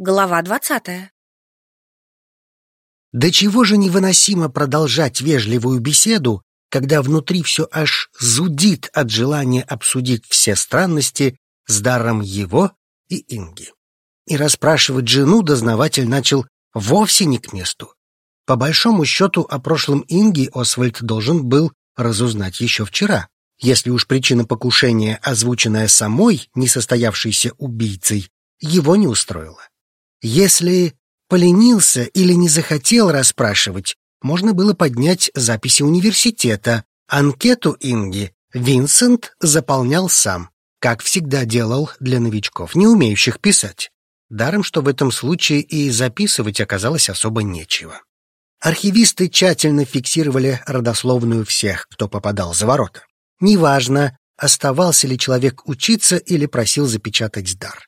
Глава двадцатая. До чего же невыносимо продолжать вежливую беседу, когда внутри все аж зудит от желания обсудить все странности с даром его и Инги. И расспрашивать жену дознаватель начал вовсе не к месту. По большому счету о прошлом Инги Освальд должен был разузнать еще вчера, если уж причина покушения, озвученная самой несостоявшейся убийцей, его не устроила. Если поленился или не захотел расспрашивать, можно было поднять записи университета. Анкету Инги Винсент заполнял сам, как всегда делал для новичков, не умеющих писать. Даром, что в этом случае и записывать оказалось особо нечего. Архивисты тщательно фиксировали родословную всех, кто попадал за ворота. Неважно, оставался ли человек учиться или просил запечатать дар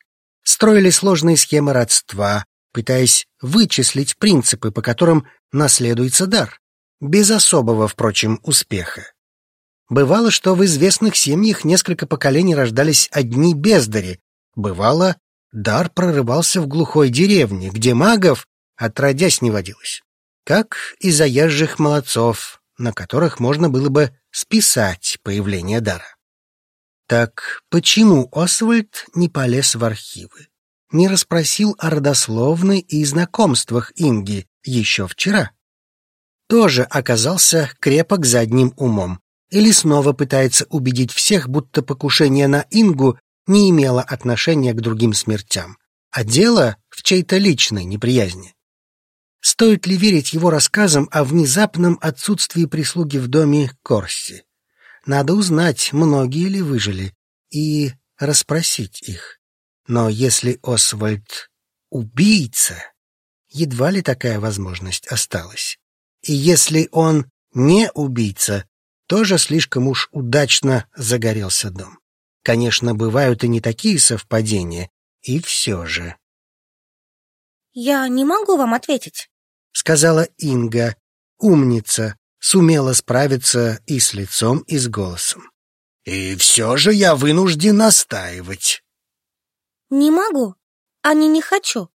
строили сложные схемы родства, пытаясь вычислить принципы, по которым наследуется дар, без особого, впрочем, успеха. Бывало, что в известных семьях несколько поколений рождались одни бездари. Бывало, дар прорывался в глухой деревне, где магов отродясь не водилось. Как и заезжих молодцов, на которых можно было бы списать появление дара. Так почему Освальд не полез в архивы? Не расспросил о родословной и знакомствах Инги еще вчера? Тоже оказался крепок задним умом. Или снова пытается убедить всех, будто покушение на Ингу не имело отношения к другим смертям, а дело в чьей-то личной неприязни. Стоит ли верить его рассказам о внезапном отсутствии прислуги в доме Корси? Надо узнать, многие ли выжили, и расспросить их. Но если Освальд убийца, едва ли такая возможность осталась. И если он не убийца, тоже слишком уж удачно загорелся дом. Конечно, бывают и не такие совпадения, и все же. «Я не могу вам ответить», — сказала Инга, умница, сумела справиться и с лицом, и с голосом. «И все же я вынужден настаивать». «Не могу, а не не хочу.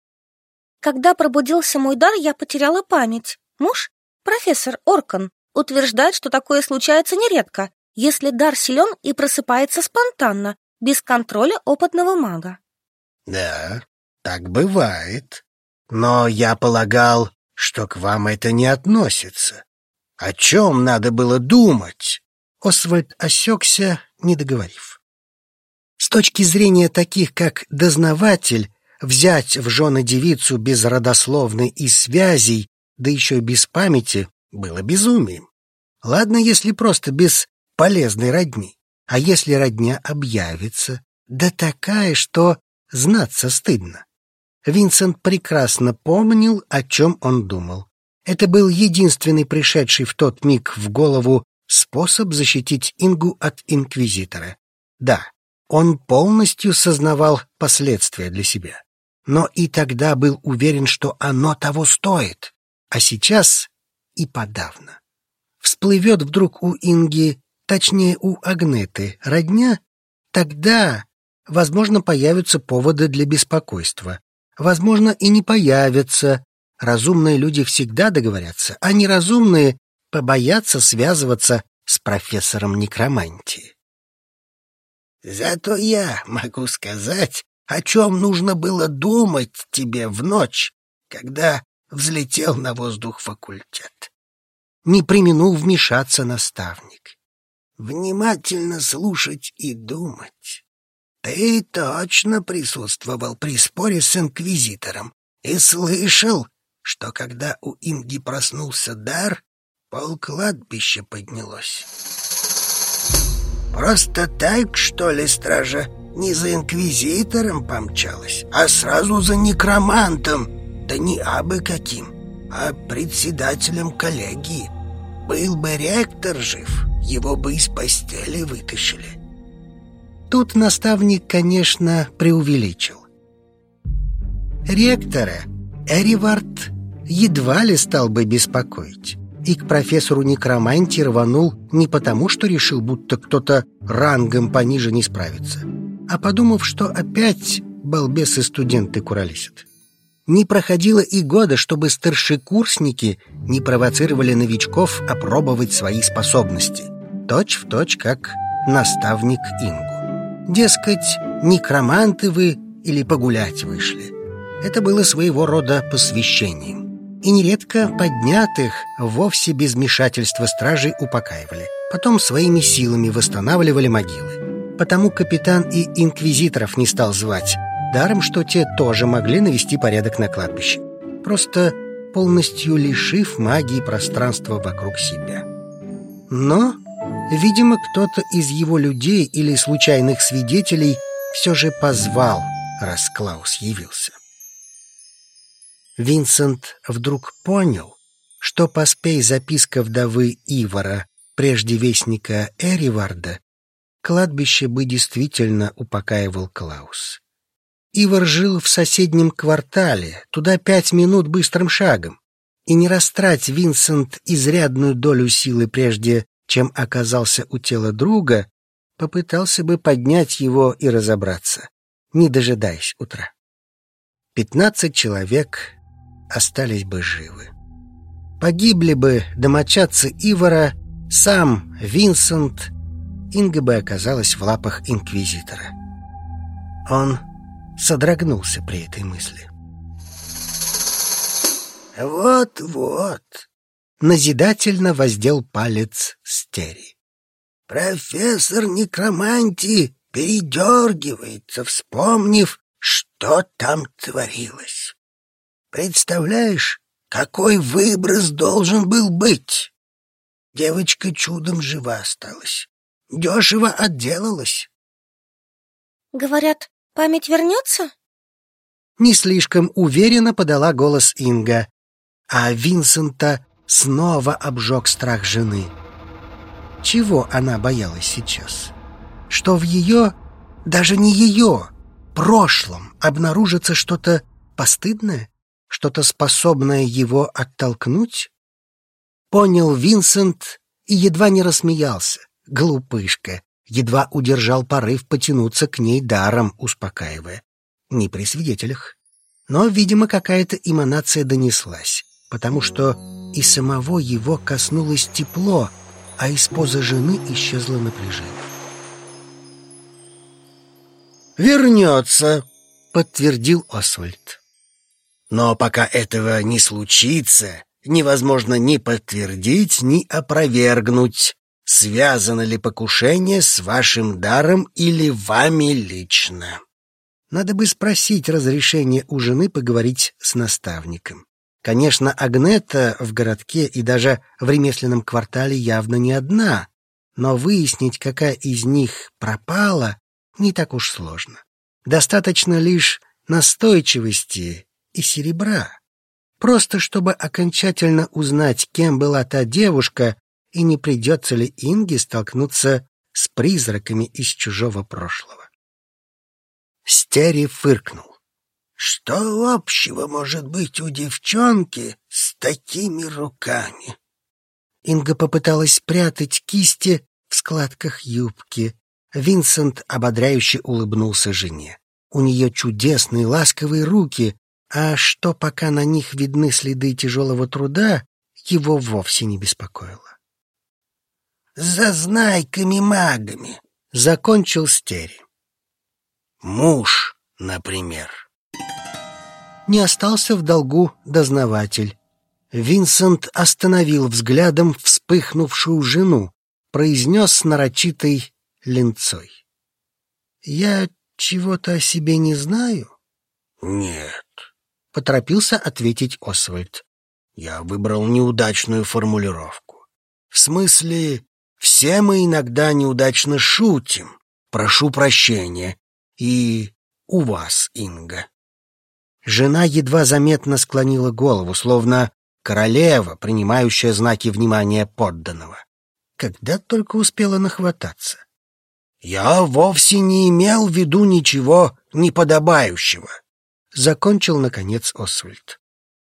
Когда пробудился мой дар, я потеряла память. Муж, профессор Оркан, утверждает, что такое случается нередко, если дар силен и просыпается спонтанно, без контроля опытного мага». «Да, так бывает. Но я полагал, что к вам это не относится. О чем надо было думать? Освальд осекся, не договорив. С точки зрения таких, как дознаватель, взять в жены девицу без родословной и связей, да еще и без памяти, было безумием. Ладно, если просто без полезной родни. А если родня объявится, да такая, что знаться стыдно. Винсент прекрасно помнил, о чем он думал. Это был единственный пришедший в тот миг в голову способ защитить Ингу от инквизитора. Да, он полностью сознавал последствия для себя, но и тогда был уверен, что оно того стоит, а сейчас и подавно. Всплывет вдруг у Инги, точнее у Агнеты, родня, тогда, возможно, появятся поводы для беспокойства. Возможно, и не появятся, Разумные люди всегда договорятся, а неразумные побоятся связываться с профессором некромантии. Зато я могу сказать, о чем нужно было думать тебе в ночь, когда взлетел на воздух факультет. Не применул вмешаться наставник. Внимательно слушать и думать. Ты точно присутствовал при споре с инквизитором и слышал, что когда у Инги проснулся дар, пол кладбища поднялось. Просто так, что ли, стража не за инквизитором помчалась, а сразу за некромантом, да не абы каким, а председателем коллегии. Был бы ректор жив, его бы из постели вытащили. Тут наставник, конечно, преувеличил. Ректора Эривард едва ли стал бы беспокоить. И к профессору некромантии рванул не потому, что решил, будто кто-то рангом пониже не справится, а подумав, что опять балбесы студенты куролесят. Не проходило и года, чтобы старшекурсники не провоцировали новичков опробовать свои способности. Точь в точь, как наставник Ингу. Дескать, некроманты вы или погулять вышли. Это было своего рода посвящением. И нередко поднятых вовсе без вмешательства стражей упокаивали. Потом своими силами восстанавливали могилы. Потому капитан и инквизиторов не стал звать, даром, что те тоже могли навести порядок на кладбище. Просто полностью лишив магии пространства вокруг себя. Но, видимо, кто-то из его людей или случайных свидетелей все же позвал, раз Клаус явился. Винсент вдруг понял, что поспей записка вдовы Ивара, прежде вестника Эриварда, кладбище бы действительно упокаивал Клаус. Ивар жил в соседнем квартале, туда пять минут быстрым шагом. И не растрать Винсент изрядную долю силы прежде, чем оказался у тела друга, попытался бы поднять его и разобраться, не дожидаясь утра. Пятнадцать человек остались бы живы. Погибли бы домочадцы Ивара, сам Винсент, Инга бы оказалась в лапах инквизитора. Он содрогнулся при этой мысли. «Вот-вот», — назидательно воздел палец Стери. «Профессор некромантии передергивается, вспомнив, что там творилось. Представляешь, какой выброс должен был быть? Девочка чудом жива осталась. Дешево отделалась. Говорят, Память вернется? Не слишком уверенно подала голос Инга, а Винсента снова обжег страх жены. Чего она боялась сейчас? Что в ее, даже не ее, прошлом обнаружится что-то постыдное? Что-то способное его оттолкнуть? Понял Винсент и едва не рассмеялся. Глупышка едва удержал порыв потянуться к ней даром, успокаивая. Не при свидетелях. Но, видимо, какая-то эманация донеслась, потому что и самого его коснулось тепло, а из позы жены исчезло напряжение. «Вернется», — подтвердил Освальд. «Но пока этого не случится, невозможно ни подтвердить, ни опровергнуть связано ли покушение с вашим даром или вами лично. Надо бы спросить разрешение у жены поговорить с наставником. Конечно, Агнета в городке и даже в ремесленном квартале явно не одна, но выяснить, какая из них пропала, не так уж сложно. Достаточно лишь настойчивости и серебра. Просто чтобы окончательно узнать, кем была та девушка, и не придется ли Инге столкнуться с призраками из чужого прошлого. Стери фыркнул. Что общего может быть у девчонки с такими руками? Инга попыталась спрятать кисти в складках юбки. Винсент ободряюще улыбнулся жене. У нее чудесные ласковые руки, а что пока на них видны следы тяжелого труда, его вовсе не беспокоило зазнайками-магами, — закончил Стери. Муж, например. Не остался в долгу дознаватель. Винсент остановил взглядом вспыхнувшую жену, произнес с нарочитой ленцой. «Я чего-то о себе не знаю?» «Нет», — поторопился ответить Освальд. «Я выбрал неудачную формулировку. В смысле, все мы иногда неудачно шутим. Прошу прощения. И у вас, Инга. Жена едва заметно склонила голову, словно королева, принимающая знаки внимания подданного. Когда только успела нахвататься. «Я вовсе не имел в виду ничего неподобающего», — закончил, наконец, Освальд.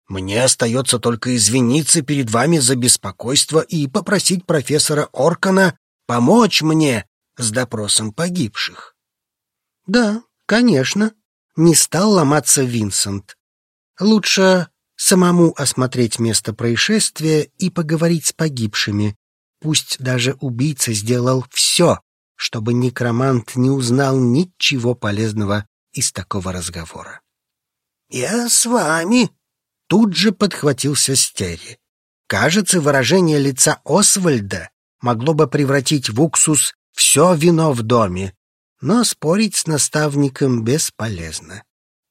Мне остается только извиниться перед вами за беспокойство и попросить профессора Оркана помочь мне с допросом погибших. Да, конечно, не стал ломаться Винсент. Лучше самому осмотреть место происшествия и поговорить с погибшими. Пусть даже убийца сделал все, чтобы некромант не узнал ничего полезного из такого разговора. «Я с вами!» Тут же подхватился Стери. Кажется, выражение лица Освальда могло бы превратить в уксус все вино в доме, но спорить с наставником бесполезно.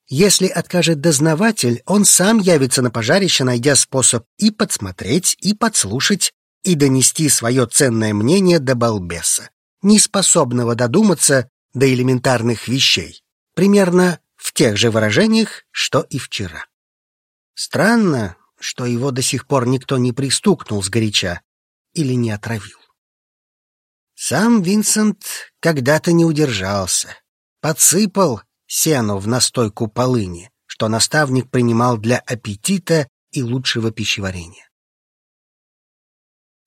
Если откажет дознаватель, он сам явится на пожарище, найдя способ и подсмотреть, и подслушать, и донести свое ценное мнение до балбеса, неспособного додуматься до элементарных вещей, примерно тех же выражениях, что и вчера. Странно, что его до сих пор никто не пристукнул сгоряча или не отравил. Сам Винсент когда-то не удержался, подсыпал сену в настойку полыни, что наставник принимал для аппетита и лучшего пищеварения.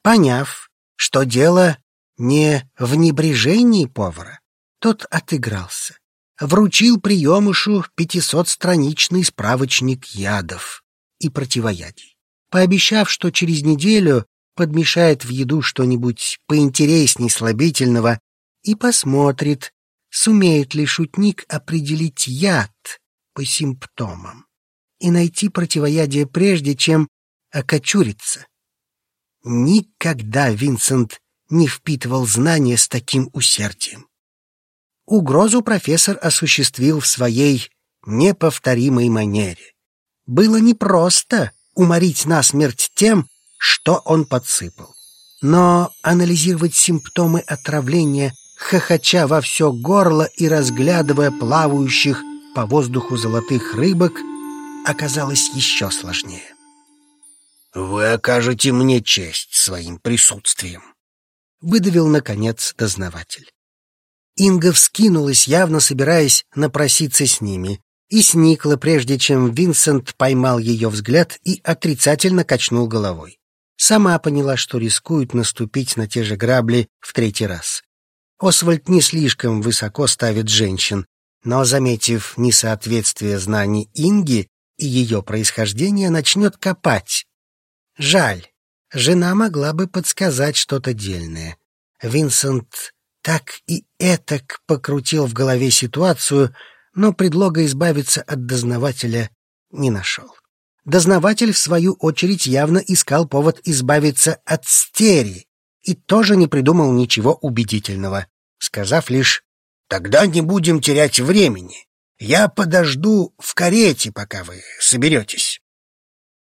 Поняв, что дело не в небрежении повара, тот отыгрался. Вручил приемышу пятисотстраничный справочник ядов и противоядий, пообещав, что через неделю подмешает в еду что-нибудь поинтересней слабительного и посмотрит, сумеет ли шутник определить яд по симптомам и найти противоядие прежде, чем окочуриться. Никогда Винсент не впитывал знания с таким усердием. Угрозу профессор осуществил в своей неповторимой манере. Было непросто уморить насмерть тем, что он подсыпал. Но анализировать симптомы отравления хохоча во все горло и разглядывая плавающих по воздуху золотых рыбок, оказалось еще сложнее. «Вы окажете мне честь своим присутствием», — выдавил, наконец, дознаватель. Инга вскинулась, явно собираясь напроситься с ними, и сникла, прежде чем Винсент поймал ее взгляд и отрицательно качнул головой. Сама поняла, что рискует наступить на те же грабли в третий раз. Освальд не слишком высоко ставит женщин, но, заметив несоответствие знаний Инги и ее происхождения, начнет копать. Жаль, жена могла бы подсказать что-то дельное. Винсент так и этак покрутил в голове ситуацию, но предлога избавиться от дознавателя не нашел. Дознаватель, в свою очередь, явно искал повод избавиться от стери, и тоже не придумал ничего убедительного, сказав лишь «Тогда не будем терять времени. Я подожду в карете, пока вы соберетесь».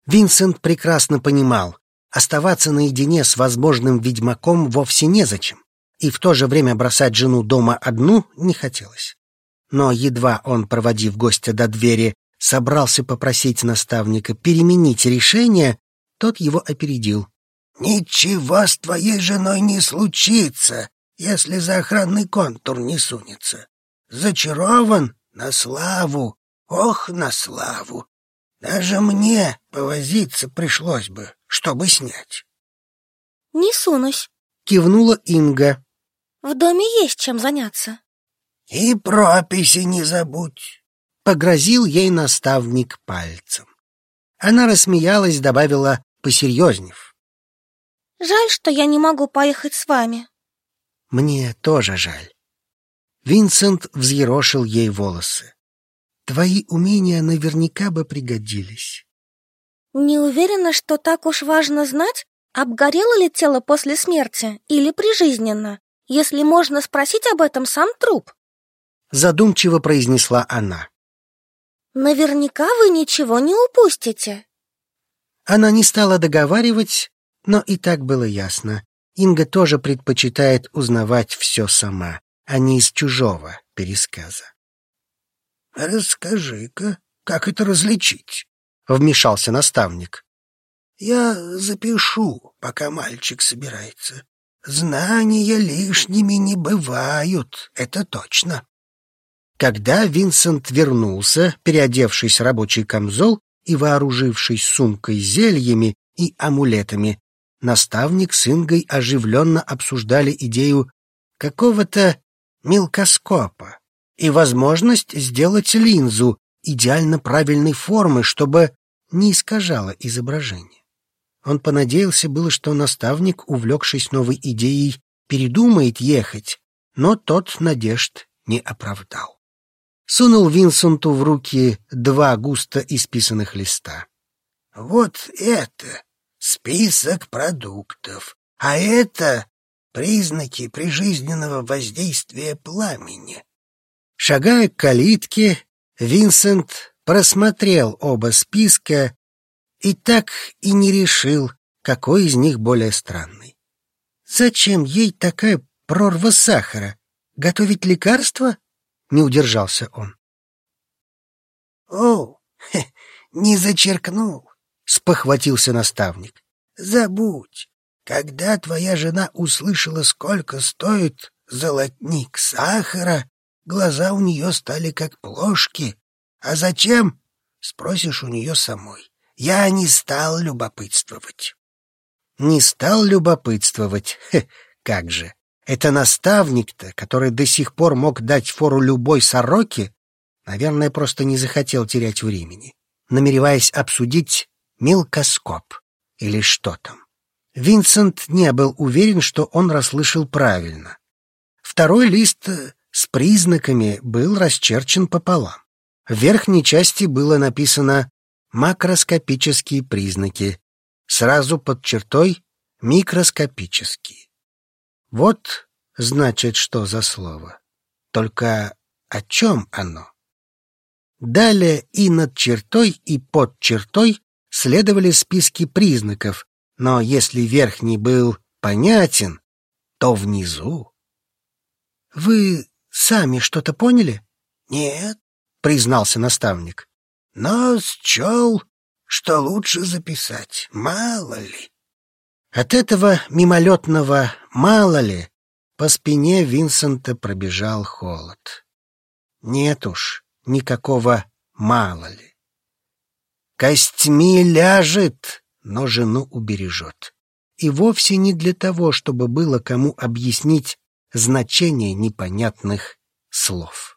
Винсент прекрасно понимал, оставаться наедине с возможным ведьмаком вовсе незачем, и в то же время бросать жену дома одну не хотелось. Но едва он, проводив гостя до двери, собрался попросить наставника переменить решение, тот его опередил. Ничего с твоей женой не случится, если за охранный контур не сунется. Зачарован на славу, ох, на славу. Даже мне повозиться пришлось бы, чтобы снять. Не сунусь, кивнула Инга. В доме есть чем заняться. И прописи не забудь. Погрозил ей наставник пальцем. Она рассмеялась, добавила посерьезнев. Жаль, что я не могу поехать с вами. Мне тоже жаль. Винсент взъерошил ей волосы. Твои умения наверняка бы пригодились. Не уверена, что так уж важно знать, обгорело ли тело после смерти или прижизненно, если можно спросить об этом сам труп. Задумчиво произнесла она. Наверняка вы ничего не упустите. Она не стала договаривать, но и так было ясно. Инга тоже предпочитает узнавать все сама, а не из чужого пересказа. «Расскажи-ка, как это различить?» — вмешался наставник. «Я запишу, пока мальчик собирается. Знания лишними не бывают, это точно». Когда Винсент вернулся, переодевшись в рабочий камзол и вооружившись сумкой зельями и амулетами, наставник с Ингой оживленно обсуждали идею какого-то мелкоскопа и возможность сделать линзу идеально правильной формы, чтобы не искажало изображение. Он понадеялся было, что наставник, увлекшись новой идеей, передумает ехать, но тот надежд не оправдал. Сунул Винсенту в руки два густо исписанных листа. «Вот это список продуктов, а это признаки прижизненного воздействия пламени». Шагая к калитке, Винсент просмотрел оба списка и так и не решил, какой из них более странный. Зачем ей такая прорва сахара? Готовить лекарства? Не удержался он. О, не зачеркнул, спохватился наставник. Забудь, когда твоя жена услышала, сколько стоит золотник сахара, глаза у нее стали как плошки. А зачем? Спросишь у нее самой. Я не стал любопытствовать. Не стал любопытствовать. Хе, как же. Это наставник-то, который до сих пор мог дать фору любой сороке, наверное, просто не захотел терять времени, намереваясь обсудить мелкоскоп или что там. Винсент не был уверен, что он расслышал правильно. Второй лист с признаками был расчерчен пополам. В верхней части было написано макроскопические признаки, сразу под чертой микроскопические. Вот, значит, что за слово. Только о чем оно? Далее и над чертой, и под чертой следовали списки признаков, но если верхний был понятен, то внизу... Вы сами что-то поняли? Нет, признался наставник но счел, что лучше записать, мало ли. От этого мимолетного «мало ли» по спине Винсента пробежал холод. Нет уж, никакого «мало ли». Костьми ляжет, но жену убережет. И вовсе не для того, чтобы было кому объяснить значение непонятных слов.